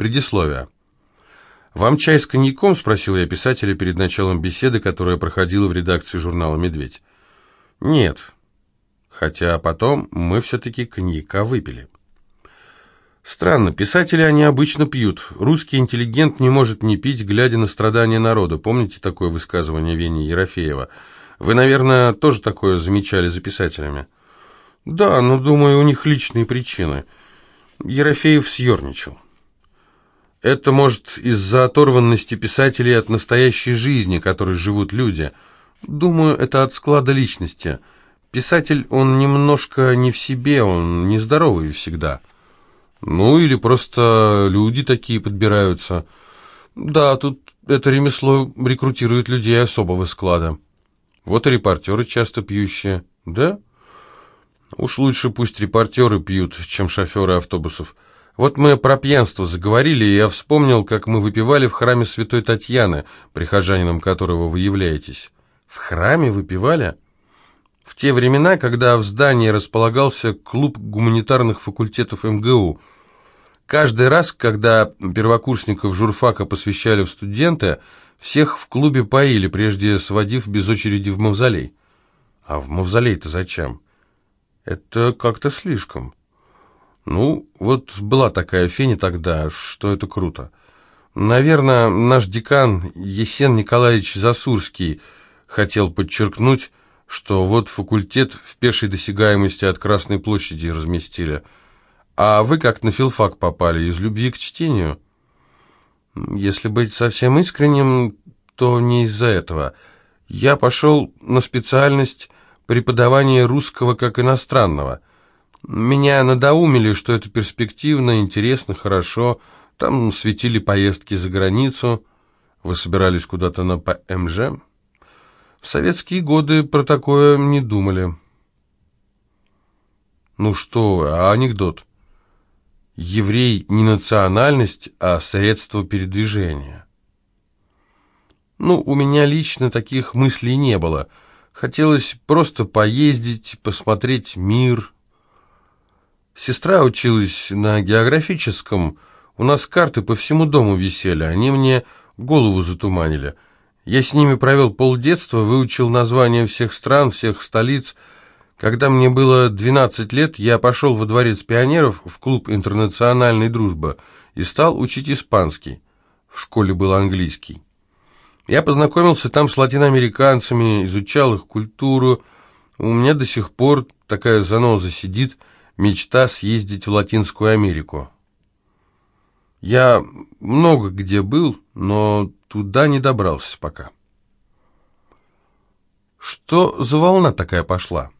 Предисловие. «Вам чай с коньяком?» – спросил я писателя перед началом беседы, которая проходила в редакции журнала «Медведь». «Нет». Хотя потом мы все-таки коньяка выпили. Странно, писатели они обычно пьют. Русский интеллигент не может не пить, глядя на страдания народа. Помните такое высказывание Вени Ерофеева? Вы, наверное, тоже такое замечали за писателями? Да, но, думаю, у них личные причины. Ерофеев съерничал. Это, может, из-за оторванности писателей от настоящей жизни, которой живут люди. Думаю, это от склада личности. Писатель, он немножко не в себе, он нездоровый всегда. Ну, или просто люди такие подбираются. Да, тут это ремесло рекрутирует людей особого склада. Вот и репортеры часто пьющие. Да? Уж лучше пусть репортеры пьют, чем шоферы автобусов. Вот мы про пьянство заговорили, и я вспомнил, как мы выпивали в храме Святой Татьяны, прихожанином которого вы являетесь. В храме выпивали? В те времена, когда в здании располагался клуб гуманитарных факультетов МГУ. Каждый раз, когда первокурсников журфака посвящали в студенты, всех в клубе поили, прежде сводив без очереди в мавзолей. А в мавзолей-то зачем? Это как-то слишком. Ну, вот была такая феня тогда, что это круто. Наверное, наш декан Есен Николаевич Засурский хотел подчеркнуть, что вот факультет в пешей досягаемости от Красной площади разместили. А вы как на филфак попали, из любви к чтению? Если быть совсем искренним, то не из-за этого. Я пошел на специальность преподавания русского как иностранного – меня надоумили, что это перспективно, интересно, хорошо. Там светили поездки за границу. Вы собирались куда-то на ПМЖ? В советские годы про такое не думали. Ну что вы, а анекдот? Еврей не национальность, а средство передвижения. Ну, у меня лично таких мыслей не было. Хотелось просто поездить, посмотреть мир, Сестра училась на географическом. У нас карты по всему дому висели, они мне голову затуманили. Я с ними провел полдетства, выучил названия всех стран, всех столиц. Когда мне было 12 лет, я пошел во дворец пионеров в клуб интернациональной дружбы и стал учить испанский. В школе был английский. Я познакомился там с латиноамериканцами, изучал их культуру. У меня до сих пор такая заноза сидит – Мечта съездить в Латинскую Америку. Я много где был, но туда не добрался пока. Что за волна такая пошла?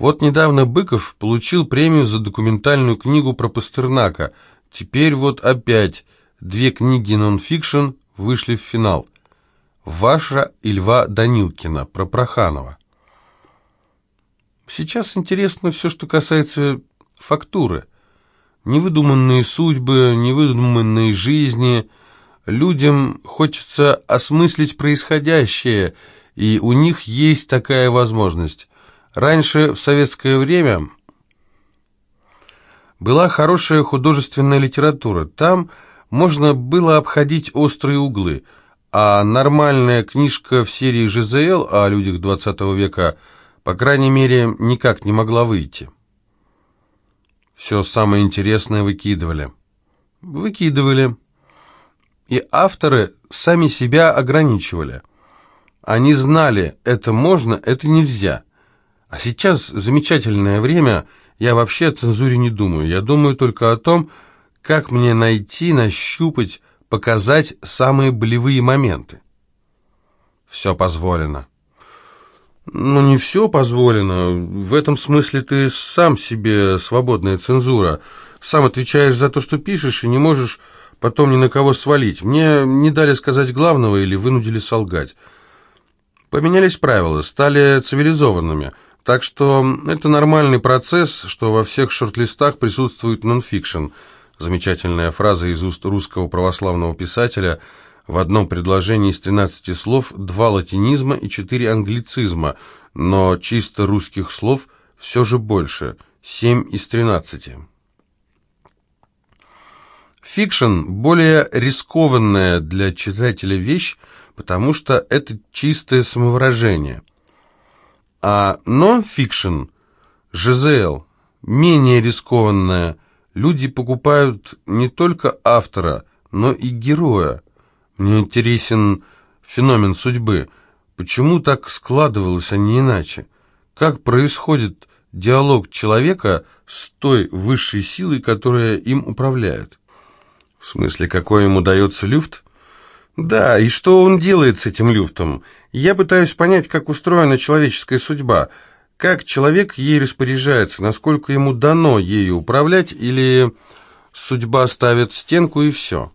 Вот недавно Быков получил премию за документальную книгу про Пастернака. Теперь вот опять две книги нонфикшн вышли в финал. «Ваша» и «Льва Данилкина» про Проханова. Сейчас интересно все, что касается фактуры. Невыдуманные судьбы, невыдуманные жизни. Людям хочется осмыслить происходящее, и у них есть такая возможность. Раньше, в советское время, была хорошая художественная литература. Там можно было обходить острые углы, а нормальная книжка в серии ЖЗЛ о людях XX века – по крайней мере, никак не могла выйти. Все самое интересное выкидывали. Выкидывали. И авторы сами себя ограничивали. Они знали, это можно, это нельзя. А сейчас замечательное время, я вообще о цензуре не думаю. Я думаю только о том, как мне найти, нащупать, показать самые болевые моменты. Все позволено. «Ну, не все позволено. В этом смысле ты сам себе свободная цензура. Сам отвечаешь за то, что пишешь, и не можешь потом ни на кого свалить. Мне не дали сказать главного или вынудили солгать. Поменялись правила, стали цивилизованными. Так что это нормальный процесс, что во всех шорт-листах присутствует нонфикшн. Замечательная фраза из уст русского православного писателя – в одном предложении из 13 слов два латинизма и четыре англицизма, но чисто русских слов все же больше, 7 из 13. В Фикшн – более рискованная для читателя вещь, потому что это чистое самовыражение. А нон-фикшн, ЖЗЛ, менее рискованная. Люди покупают не только автора, но и героя. Мне интересен феномен судьбы. Почему так складывалось, а не иначе? Как происходит диалог человека с той высшей силой, которая им управляет? В смысле, какой ему дается люфт? Да, и что он делает с этим люфтом? Я пытаюсь понять, как устроена человеческая судьба, как человек ей распоряжается, насколько ему дано ею управлять, или судьба ставит стенку и все.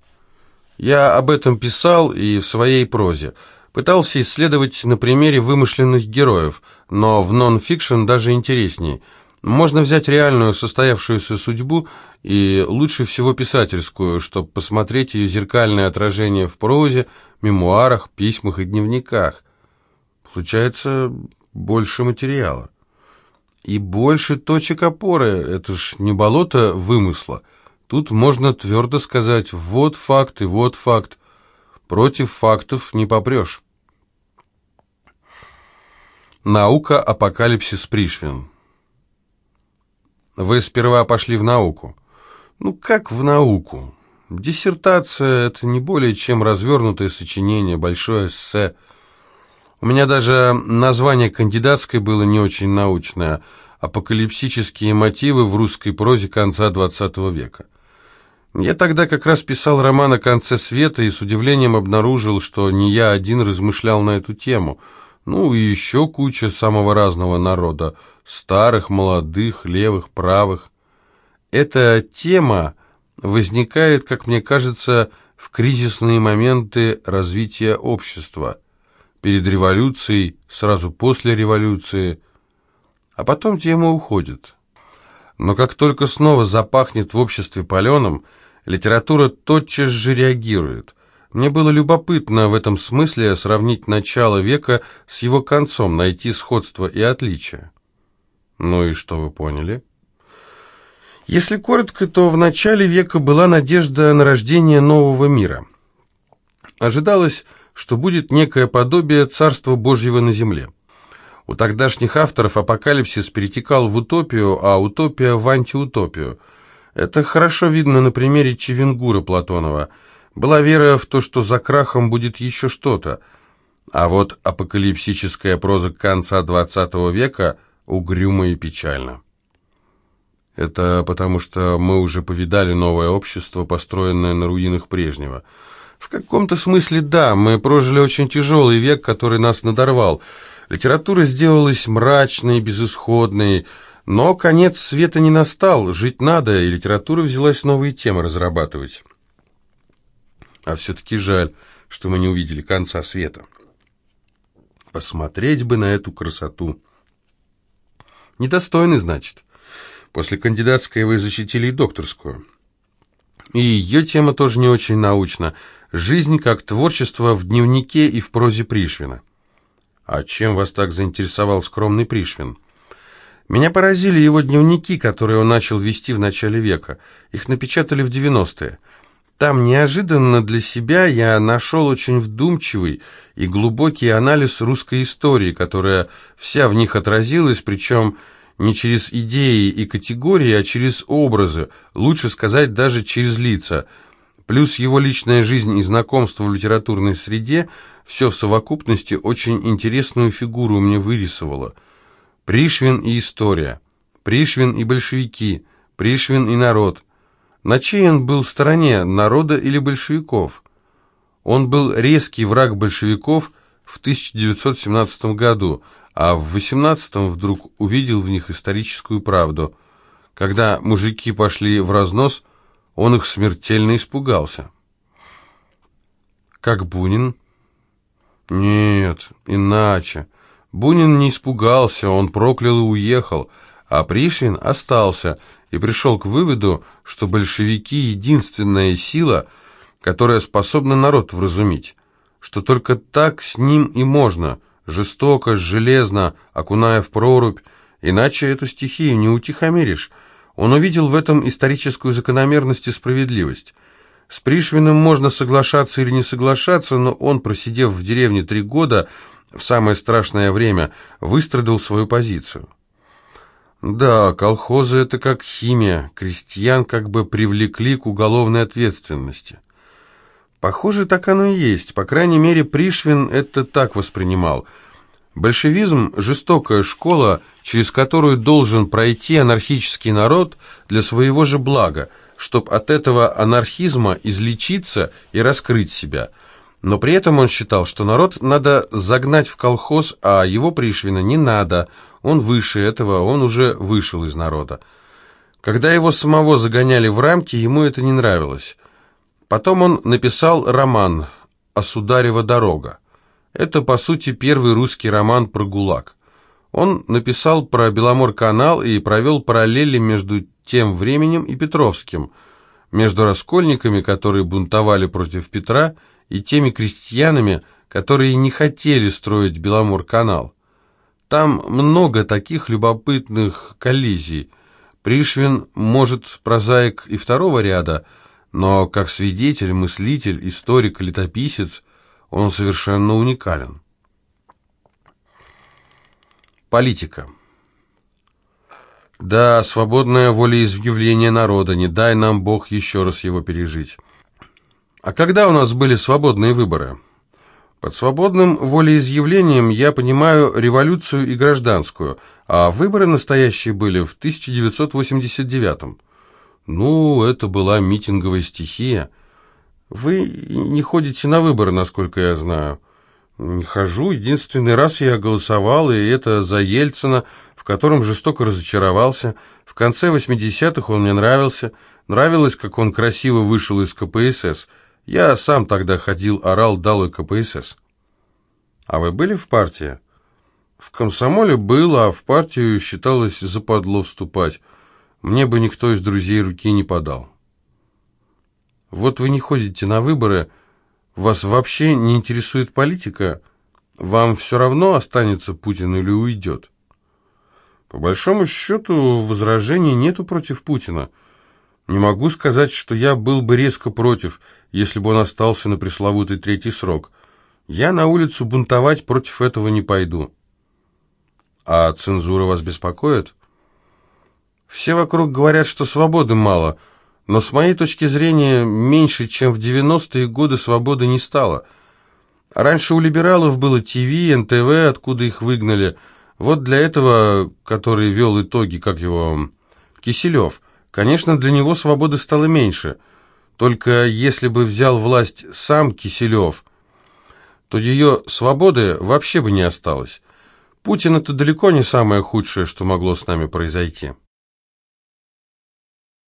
Я об этом писал и в своей прозе. Пытался исследовать на примере вымышленных героев, но в нон-фикшн даже интереснее. Можно взять реальную состоявшуюся судьбу и лучше всего писательскую, чтобы посмотреть ее зеркальное отражение в прозе, мемуарах, письмах и дневниках. Получается больше материала. И больше точек опоры, это ж не болото вымысла. Тут можно твердо сказать «вот факт и вот факт». Против фактов не попрешь. Наука апокалипсис Пришвин. Вы сперва пошли в науку. Ну, как в науку? Диссертация — это не более чем развернутое сочинение, большое эссе. У меня даже название кандидатской было не очень научное — «Апокалипсические мотивы в русской прозе конца XX века». Я тогда как раз писал роман о конце света и с удивлением обнаружил, что не я один размышлял на эту тему. Ну и еще куча самого разного народа. Старых, молодых, левых, правых. Эта тема возникает, как мне кажется, в кризисные моменты развития общества. Перед революцией, сразу после революции. А потом тема уходит. Но как только снова запахнет в обществе паленым, Литература тотчас же реагирует. Мне было любопытно в этом смысле сравнить начало века с его концом, найти сходство и отличия. Ну и что вы поняли? Если коротко, то в начале века была надежда на рождение нового мира. Ожидалось, что будет некое подобие Царства Божьего на земле. У тогдашних авторов апокалипсис перетекал в утопию, а утопия в антиутопию – это хорошо видно на примере Чевенгура Платонова. Была вера в то, что за крахом будет еще что-то. А вот апокалипсическая проза конца XX века угрюма и печальна. Это потому, что мы уже повидали новое общество, построенное на руинах прежнего. В каком-то смысле да, мы прожили очень тяжелый век, который нас надорвал. Литература сделалась мрачной, безысходной, но конец света не настал, жить надо, и литература взялась новые темы разрабатывать. А все-таки жаль, что мы не увидели конца света. Посмотреть бы на эту красоту. Недостойный, значит. После кандидатской вы защитили и докторскую. И ее тема тоже не очень научна. Жизнь как творчество в дневнике и в прозе Пришвина. А чем вас так заинтересовал скромный Пришвин? Меня поразили его дневники, которые он начал вести в начале века. Их напечатали в 90-е. Там неожиданно для себя я нашел очень вдумчивый и глубокий анализ русской истории, которая вся в них отразилась, причем не через идеи и категории, а через образы, лучше сказать, даже через лица. Плюс его личная жизнь и знакомство в литературной среде все в совокупности очень интересную фигуру мне вырисовало – Пришвин и история, Пришвин и большевики, Пришвин и народ. На чьей он был стороне, народа или большевиков? Он был резкий враг большевиков в 1917 году, а в 18 вдруг увидел в них историческую правду. Когда мужики пошли в разнос, он их смертельно испугался. Как Бунин? Нет, иначе. Бунин не испугался, он проклял и уехал, а Пришвин остался и пришел к выводу, что большевики — единственная сила, которая способна народ вразумить, что только так с ним и можно, жестоко, железно, окуная в прорубь, иначе эту стихию не утихомиришь. Он увидел в этом историческую закономерность и справедливость. С Пришвиным можно соглашаться или не соглашаться, но он, просидев в деревне три года, в самое страшное время, выстрадал свою позицию. Да, колхозы — это как химия, крестьян как бы привлекли к уголовной ответственности. Похоже, так оно и есть, по крайней мере, Пришвин это так воспринимал. Большевизм — жестокая школа, через которую должен пройти анархический народ для своего же блага, чтобы от этого анархизма излечиться и раскрыть себя. Но при этом он считал, что народ надо загнать в колхоз, а его Пришвина не надо, он выше этого, он уже вышел из народа. Когда его самого загоняли в рамки, ему это не нравилось. Потом он написал роман «Осударева дорога». Это, по сути, первый русский роман про ГУЛАГ. Он написал про Беломор-канал и провел параллели между тем временем и Петровским, между раскольниками, которые бунтовали против Петра, и теми крестьянами, которые не хотели строить Беломор-канал. Там много таких любопытных коллизий. Пришвин, может, прозаик и второго ряда, но как свидетель, мыслитель, историк, летописец он совершенно уникален. Политика. Да, свободное волеизъявление народа, не дай нам Бог еще раз его пережить. А когда у нас были свободные выборы? Под свободным волеизъявлением я понимаю революцию и гражданскую, а выборы настоящие были в 1989 -м. Ну, это была митинговая стихия. Вы не ходите на выборы, насколько я знаю. Не хожу. Единственный раз я голосовал, и это за Ельцина, в котором жестоко разочаровался. В конце 80-х он мне нравился. Нравилось, как он красиво вышел из КПСС. Я сам тогда ходил, орал «Долой КПСС». А вы были в партии? В комсомоле был, а в партию считалось западло вступать. Мне бы никто из друзей руки не подал. Вот вы не ходите на выборы, вас вообще не интересует политика, вам все равно останется Путин или уйдет. По большому счету, возражений нету против Путина. Не могу сказать, что я был бы резко против, если бы он остался на пресловутый третий срок. Я на улицу бунтовать против этого не пойду. А цензура вас беспокоит? Все вокруг говорят, что свободы мало – но с моей точки зрения, меньше, чем в 90-е годы свободы не стало. Раньше у либералов было ТВ, НТВ, откуда их выгнали. Вот для этого, который вел итоги, как его, Киселев, конечно, для него свободы стало меньше. Только если бы взял власть сам Киселев, то ее свободы вообще бы не осталось. Путин – это далеко не самое худшее, что могло с нами произойти.